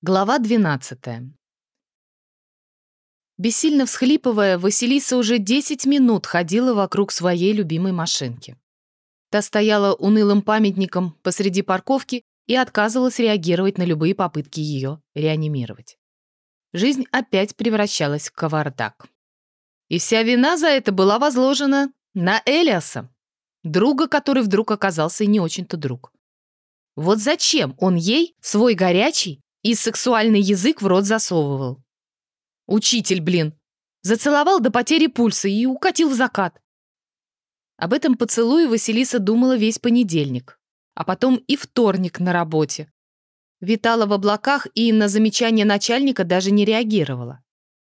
Глава 12. Бессильно всхлипывая, Василиса уже 10 минут ходила вокруг своей любимой машинки. Та стояла унылым памятником посреди парковки и отказывалась реагировать на любые попытки ее реанимировать. Жизнь опять превращалась в кавардак. И вся вина за это была возложена на Элиаса, друга, который вдруг оказался не очень-то друг. Вот зачем он ей свой горячий, и сексуальный язык в рот засовывал. Учитель, блин. Зацеловал до потери пульса и укатил в закат. Об этом поцелуе Василиса думала весь понедельник, а потом и вторник на работе. Витала в облаках и на замечание начальника даже не реагировала.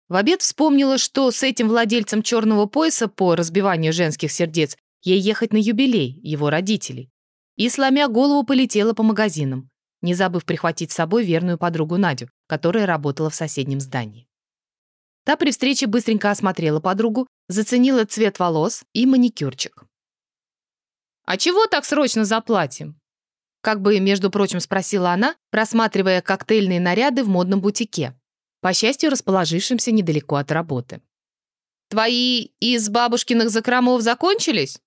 В обед вспомнила, что с этим владельцем черного пояса по разбиванию женских сердец ей ехать на юбилей его родителей. И, сломя голову, полетела по магазинам не забыв прихватить с собой верную подругу Надю, которая работала в соседнем здании. Та при встрече быстренько осмотрела подругу, заценила цвет волос и маникюрчик. «А чего так срочно заплатим?» Как бы, между прочим, спросила она, просматривая коктейльные наряды в модном бутике, по счастью, расположившемся недалеко от работы. «Твои из бабушкиных закромов закончились?»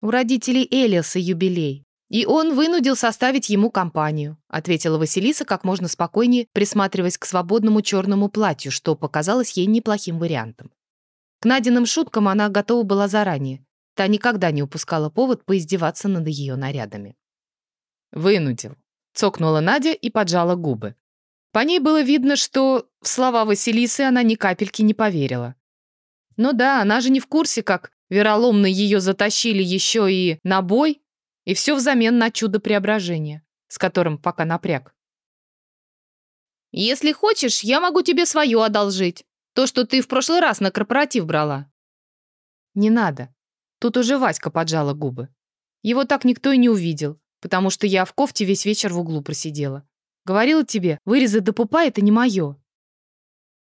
«У родителей Элиаса юбилей. «И он вынудил составить ему компанию», ответила Василиса как можно спокойнее, присматриваясь к свободному черному платью, что показалось ей неплохим вариантом. К Надиным шуткам она готова была заранее. Та никогда не упускала повод поиздеваться над ее нарядами. «Вынудил», — цокнула Надя и поджала губы. По ней было видно, что в слова Василисы она ни капельки не поверила. Ну да, она же не в курсе, как вероломно ее затащили еще и на бой, и все взамен на чудо преображения, с которым пока напряг. «Если хочешь, я могу тебе свое одолжить. То, что ты в прошлый раз на корпоратив брала». «Не надо». Тут уже Васька поджала губы. Его так никто и не увидел, потому что я в кофте весь вечер в углу просидела. Говорила тебе, вырезы до пупа — это не мое.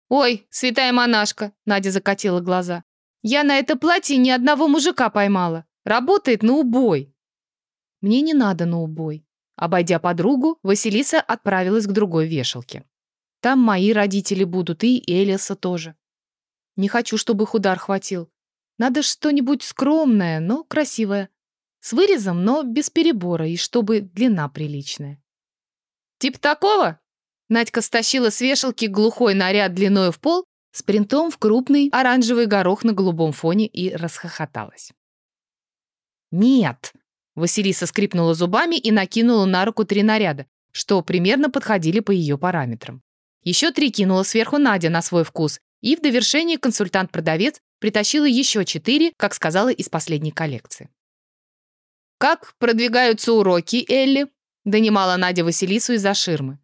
«Ой, святая монашка!» — Надя закатила глаза. «Я на это платье ни одного мужика поймала. Работает на убой». Мне не надо на убой. Обойдя подругу, Василиса отправилась к другой вешалке. Там мои родители будут, и Элиса тоже. Не хочу, чтобы их удар хватил. Надо что-нибудь скромное, но красивое. С вырезом, но без перебора, и чтобы длина приличная. «Тип такого?» Надька стащила с вешалки глухой наряд длиною в пол с принтом в крупный оранжевый горох на голубом фоне и расхохоталась. «Нет!» Василиса скрипнула зубами и накинула на руку три наряда, что примерно подходили по ее параметрам. Еще три кинула сверху Надя на свой вкус, и в довершении консультант-продавец притащила еще четыре, как сказала, из последней коллекции. «Как продвигаются уроки, Элли?» — донимала Надя Василису из-за ширмы.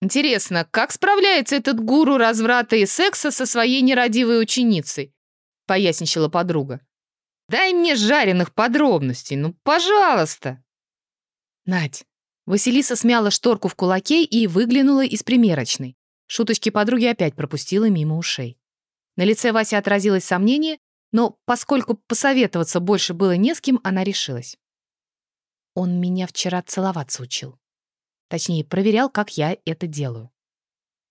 «Интересно, как справляется этот гуру разврата и секса со своей нерадивой ученицей?» — поясничала подруга. Дай мне жареных подробностей, ну, пожалуйста!» «Надь!» Василиса смяла шторку в кулаке и выглянула из примерочной. Шуточки подруги опять пропустила мимо ушей. На лице Васи отразилось сомнение, но поскольку посоветоваться больше было не с кем, она решилась. Он меня вчера целоваться учил. Точнее, проверял, как я это делаю.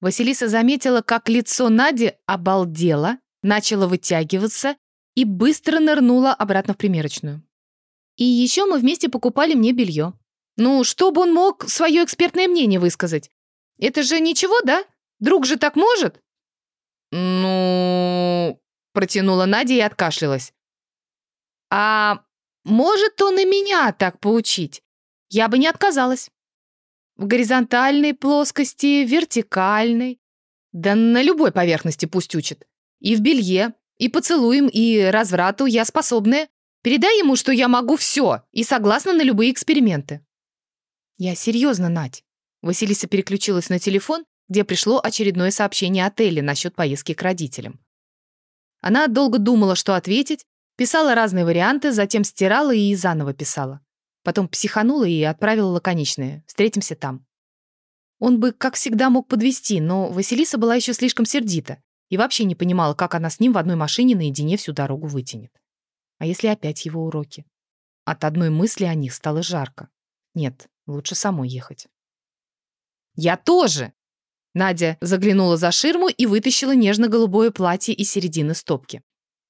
Василиса заметила, как лицо Нади обалдело, начало вытягиваться, и быстро нырнула обратно в примерочную. И еще мы вместе покупали мне белье. Ну, чтобы он мог свое экспертное мнение высказать. Это же ничего, да? Друг же так может? Ну, протянула Надя и откашлялась. А может он и меня так поучить? Я бы не отказалась. В горизонтальной плоскости, вертикальной. Да на любой поверхности пусть учит. И в белье, и поцелуем, и разврату я способная. Передай ему, что я могу все и согласна на любые эксперименты». «Я серьезно, Надь». Василиса переключилась на телефон, где пришло очередное сообщение от Элли насчет поездки к родителям. Она долго думала, что ответить, писала разные варианты, затем стирала и заново писала. Потом психанула и отправила лаконичное «Встретимся там». Он бы, как всегда, мог подвести, но Василиса была еще слишком сердита и вообще не понимала, как она с ним в одной машине наедине всю дорогу вытянет. А если опять его уроки? От одной мысли о них стало жарко. Нет, лучше самой ехать. Я тоже. Надя заглянула за ширму и вытащила нежно-голубое платье из середины стопки.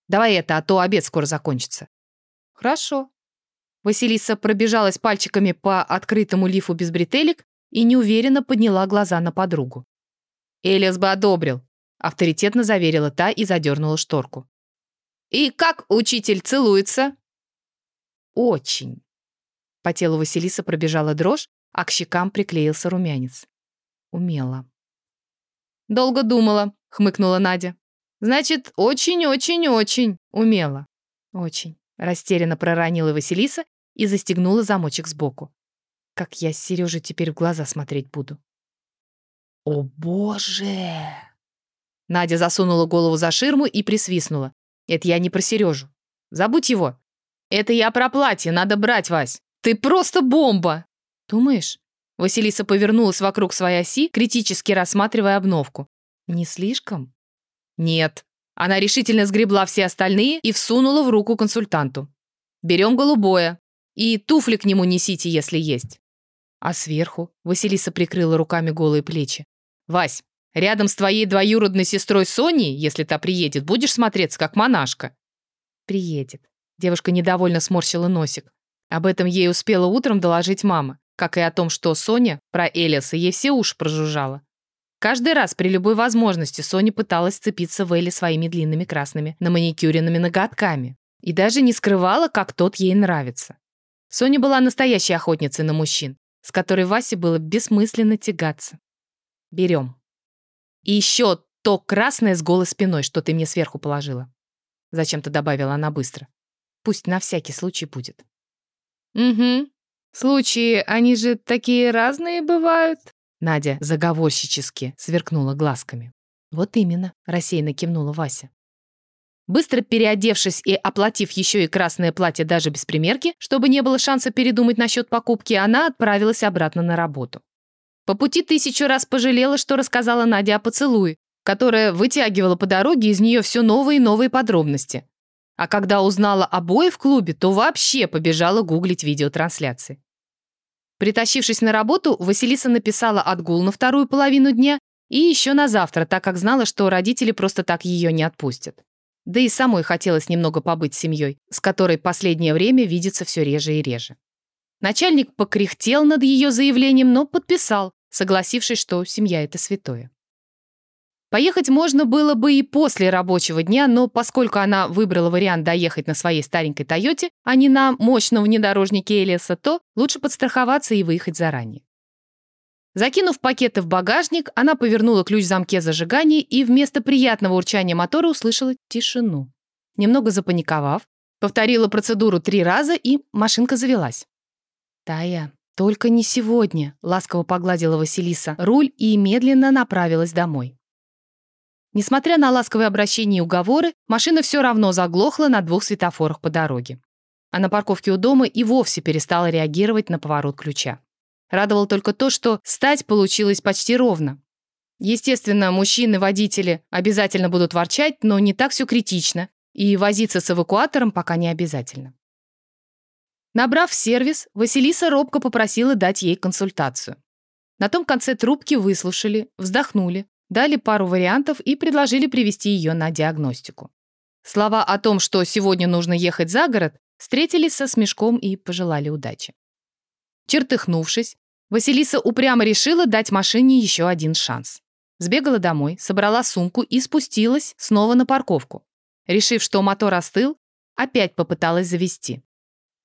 Давай это, а то обед скоро закончится. Хорошо. Василиса пробежалась пальчиками по открытому лифу без бретелек и неуверенно подняла глаза на подругу. Элиас бы одобрил, авторитетно заверила та и задернула шторку. «И как учитель целуется?» «Очень». По телу Василиса пробежала дрожь, а к щекам приклеился румянец. Умела. «Долго думала», — хмыкнула Надя. «Значит, очень-очень-очень умела». «Очень», — растерянно проронила Василиса и застегнула замочек сбоку. «Как я с Сережей теперь в глаза смотреть буду?» «О, боже!» Надя засунула голову за ширму и присвистнула. «Это я не про Сережу. Забудь его. Это я про платье, надо брать, Вась. Ты просто бомба!» «Думаешь?» Василиса повернулась вокруг своей оси, критически рассматривая обновку. «Не слишком?» «Нет». Она решительно сгребла все остальные и всунула в руку консультанту. «Берем голубое. И туфли к нему несите, если есть». А сверху Василиса прикрыла руками голые плечи. «Вась, рядом с твоей двоюродной сестрой Соней, если та приедет, будешь смотреться как монашка». «Приедет». Девушка недовольно сморщила носик. Об этом ей успела утром доложить мама как и о том, что Соня про Элиса ей все уши прожужжала. Каждый раз при любой возможности Соня пыталась сцепиться в Элли своими длинными красными на маникюренными ноготками и даже не скрывала, как тот ей нравится. Соня была настоящей охотницей на мужчин, с которой Васе было бессмысленно тягаться. «Берем. И еще то красное с голой спиной, что ты мне сверху положила». Зачем-то добавила она быстро. «Пусть на всякий случай будет». «Угу», Случаи, они же такие разные бывают. Надя заговорщически сверкнула глазками. Вот именно, рассеянно кивнула Вася. Быстро переодевшись и оплатив еще и красное платье даже без примерки, чтобы не было шанса передумать насчет покупки, она отправилась обратно на работу. По пути тысячу раз пожалела, что рассказала Надя о поцелуе, которая вытягивала по дороге из нее все новые и новые подробности. А когда узнала о бое в клубе, то вообще побежала гуглить видеотрансляции. Притащившись на работу, Василиса написала отгул на вторую половину дня и еще на завтра, так как знала, что родители просто так ее не отпустят. Да и самой хотелось немного побыть с семьей, с которой последнее время видится все реже и реже. Начальник покряхтел над ее заявлением, но подписал, согласившись, что семья — это святое. Поехать можно было бы и после рабочего дня, но поскольку она выбрала вариант доехать на своей старенькой «Тойоте», а не на мощном внедорожнике Элиаса, то лучше подстраховаться и выехать заранее. Закинув пакеты в багажник, она повернула ключ в замке зажигания и вместо приятного урчания мотора услышала тишину. Немного запаниковав, повторила процедуру три раза, и машинка завелась. «Тая, только не сегодня», — ласково погладила Василиса руль и медленно направилась домой. Несмотря на ласковые обращения и уговоры, машина все равно заглохла на двух светофорах по дороге. А на парковке у дома и вовсе перестала реагировать на поворот ключа. Радовало только то, что стать получилось почти ровно. Естественно, мужчины-водители обязательно будут ворчать, но не так все критично, и возиться с эвакуатором пока не обязательно. Набрав сервис, Василиса робко попросила дать ей консультацию. На том конце трубки выслушали, вздохнули, дали пару вариантов и предложили привести ее на диагностику. Слова о том, что сегодня нужно ехать за город, встретились со смешком и пожелали удачи. Чертыхнувшись, Василиса упрямо решила дать машине еще один шанс. Сбегала домой, собрала сумку и спустилась снова на парковку. Решив, что мотор остыл, опять попыталась завести.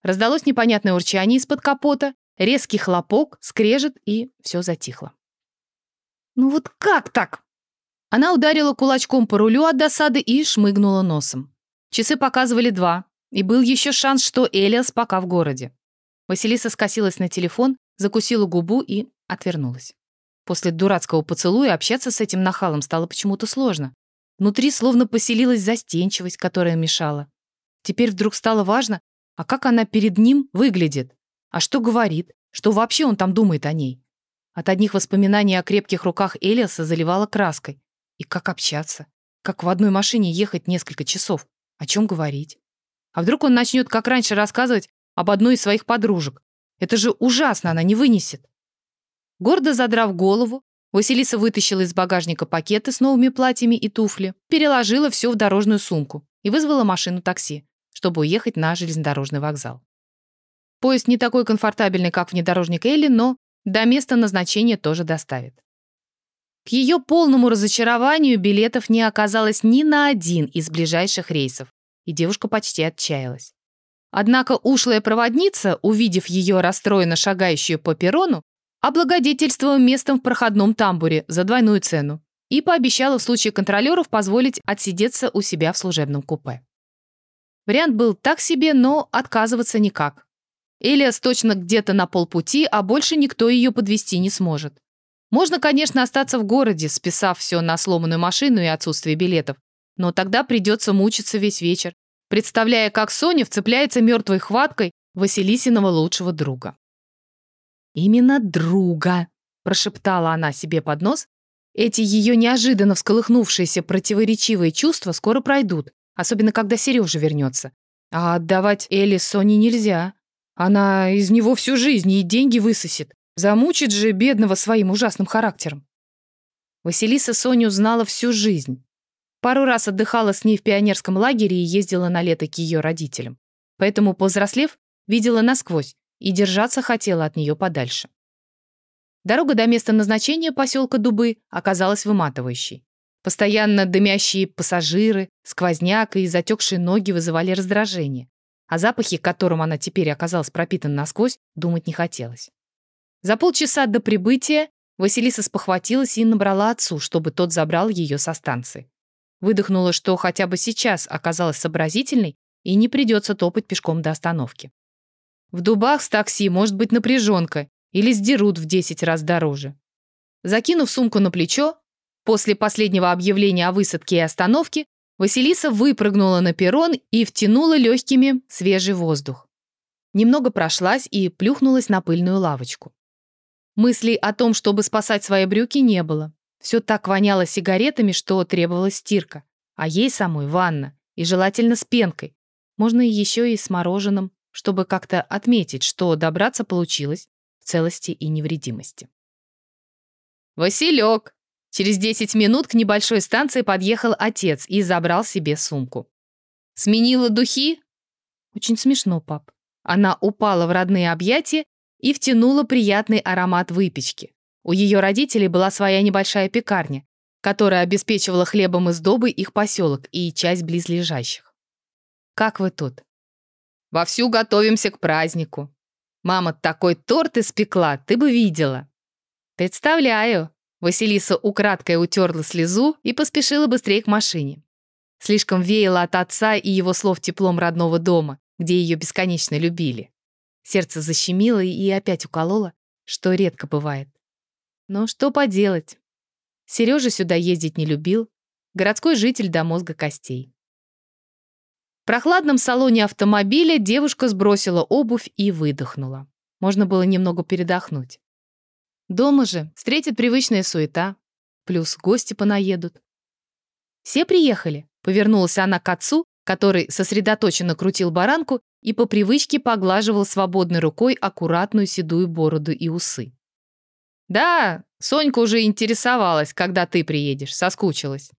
Раздалось непонятное урчание из-под капота, резкий хлопок, скрежет, и все затихло. «Ну вот как так?» Она ударила кулачком по рулю от досады и шмыгнула носом. Часы показывали два, и был еще шанс, что Элиас пока в городе. Василиса скосилась на телефон, закусила губу и отвернулась. После дурацкого поцелуя общаться с этим нахалом стало почему-то сложно. Внутри словно поселилась застенчивость, которая мешала. Теперь вдруг стало важно, а как она перед ним выглядит, а что говорит, что вообще он там думает о ней. От одних воспоминаний о крепких руках Элиаса заливала краской. И как общаться? Как в одной машине ехать несколько часов? О чем говорить? А вдруг он начнет, как раньше, рассказывать об одной из своих подружек? Это же ужасно, она не вынесет. Гордо задрав голову, Василиса вытащила из багажника пакеты с новыми платьями и туфли, переложила все в дорожную сумку и вызвала машину такси, чтобы уехать на железнодорожный вокзал. Поезд не такой комфортабельный, как внедорожник Элли, но до места назначения тоже доставит. К ее полному разочарованию билетов не оказалось ни на один из ближайших рейсов, и девушка почти отчаялась. Однако ушлая проводница, увидев ее расстроенно шагающую по перрону, облагодетельствовала местом в проходном тамбуре за двойную цену и пообещала в случае контролеров позволить отсидеться у себя в служебном купе. Вариант был так себе, но отказываться никак. Элиас точно где-то на полпути, а больше никто ее подвести не сможет. Можно, конечно, остаться в городе, списав все на сломанную машину и отсутствие билетов, но тогда придется мучиться весь вечер, представляя, как Соня вцепляется мертвой хваткой Василисиного лучшего друга. «Именно друга», – прошептала она себе под нос. Эти ее неожиданно всколыхнувшиеся противоречивые чувства скоро пройдут, особенно когда Сережа вернется. А отдавать Элли Соне нельзя. Она из него всю жизнь и деньги высосет. Замучит же бедного своим ужасным характером. Василиса Соню знала всю жизнь. Пару раз отдыхала с ней в пионерском лагере и ездила на лето к ее родителям. Поэтому, повзрослев, видела насквозь и держаться хотела от нее подальше. Дорога до места назначения поселка Дубы оказалась выматывающей. Постоянно дымящие пассажиры, сквозняк и затекшие ноги вызывали раздражение. О запахе, которым она теперь оказалась пропитана насквозь, думать не хотелось. За полчаса до прибытия Василиса спохватилась и набрала отцу, чтобы тот забрал ее со станции. Выдохнула, что хотя бы сейчас оказалась сообразительной и не придется топать пешком до остановки. В дубах с такси может быть напряженка или сдерут в 10 раз дороже. Закинув сумку на плечо, после последнего объявления о высадке и остановке, Василиса выпрыгнула на перрон и втянула легкими свежий воздух. Немного прошлась и плюхнулась на пыльную лавочку. Мыслей о том, чтобы спасать свои брюки, не было. Все так воняло сигаретами, что требовалась стирка. А ей самой ванна. И желательно с пенкой. Можно еще и с мороженым, чтобы как-то отметить, что добраться получилось в целости и невредимости. «Василек!» Через 10 минут к небольшой станции подъехал отец и забрал себе сумку. «Сменила духи?» Очень смешно, пап. Она упала в родные объятия и втянула приятный аромат выпечки. У ее родителей была своя небольшая пекарня, которая обеспечивала хлебом из добы их поселок и часть близлежащих. «Как вы тут?» «Вовсю готовимся к празднику. Мама такой торт испекла, ты бы видела». «Представляю», Василиса украдкой утерла слезу и поспешила быстрее к машине. Слишком веяло от отца и его слов теплом родного дома, где ее бесконечно любили. Сердце защемило и опять укололо, что редко бывает. Но что поделать? Сережа сюда ездить не любил, городской житель до мозга костей. В прохладном салоне автомобиля девушка сбросила обувь и выдохнула. Можно было немного передохнуть. Дома же встретит привычная суета, плюс гости понаедут. «Все приехали?» — повернулась она к отцу, который сосредоточенно крутил баранку и по привычке поглаживал свободной рукой аккуратную седую бороду и усы. «Да, Сонька уже интересовалась, когда ты приедешь, соскучилась».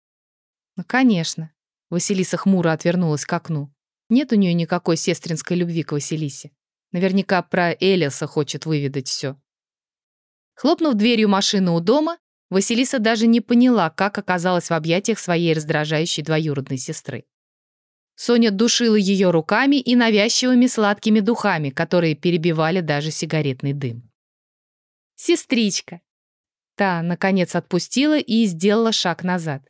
«Ну, конечно». Василиса хмуро отвернулась к окну. Нет у нее никакой сестринской любви к Василисе. Наверняка про Элиса хочет выведать все. Хлопнув дверью машины у дома, Василиса даже не поняла, как оказалась в объятиях своей раздражающей двоюродной сестры. Соня душила ее руками и навязчивыми сладкими духами, которые перебивали даже сигаретный дым. «Сестричка!» Та, наконец, отпустила и сделала шаг назад.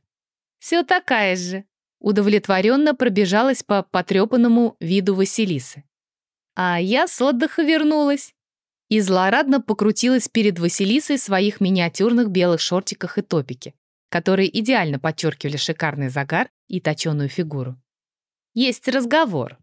«Все такая же!» Удовлетворенно пробежалась по потрепанному виду Василисы. «А я с отдыха вернулась и злорадно покрутилась перед Василисой в своих миниатюрных белых шортиках и топике, которые идеально подчеркивали шикарный загар и точеную фигуру. «Есть разговор»,